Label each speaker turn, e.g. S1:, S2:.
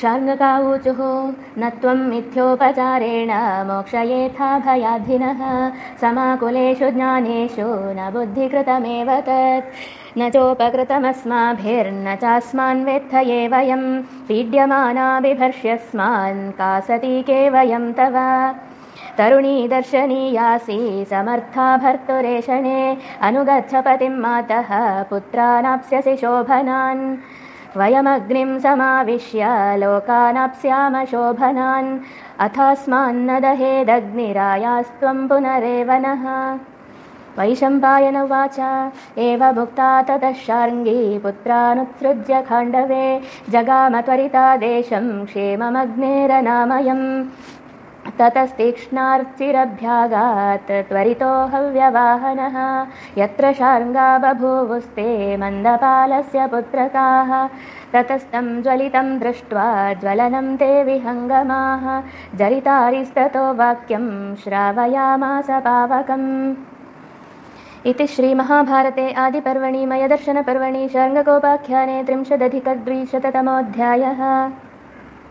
S1: शार्ङ्गकावूचुः न त्वं मिथ्योपचारेण मोक्षयेथाभयाधिनः समाकुलेषु ज्ञानेषु न बुद्धिकृतमेव तत्। न चोपकृतमस्माभिर्न चास्मान्वेत्थये वयं पीड्यमाना बिभर्ष्यस्मान् का सतीके वयं तव। तरुणी दर्शनीयासि समर्था भर्तुरेषणे। अनुगच्छपतिं मातः पुत्रानाप्स्यसि शोभनान् वयमग्निं समाविश्य लोकानाप्स्याम शोभनान्। अथास्मान्न दहेदग्निरायास्त्वं पुनरेव नः। वैशम्पायन उवाच एव भुक्ता ततः शार्ङ्गी पुत्रानुत्सृज्य खाण्डवे। जगाम त्वरिता देशं क्षेममग्नेरनामयम् ततस्तीक्ष्णार्चिरभ्यागात् त्वरितो हव्यवाहनः। यत्र शार्ङ्गा बभूवुस्ते मन्दपालस्य पुत्रकाः। ततस्तं ज्वलितं दृष्ट्वा ज्वलनं ते विहङ्गमाः। जरितारिस्ततो वाक्यं श्रावयामास पावकम्। इति श्रीमहाभारते आदिपर्वणि मयदर्शनपर्वणि शार्ङ्गकोपाख्याने त्रिंशदधिकद्विशततमोऽध्यायः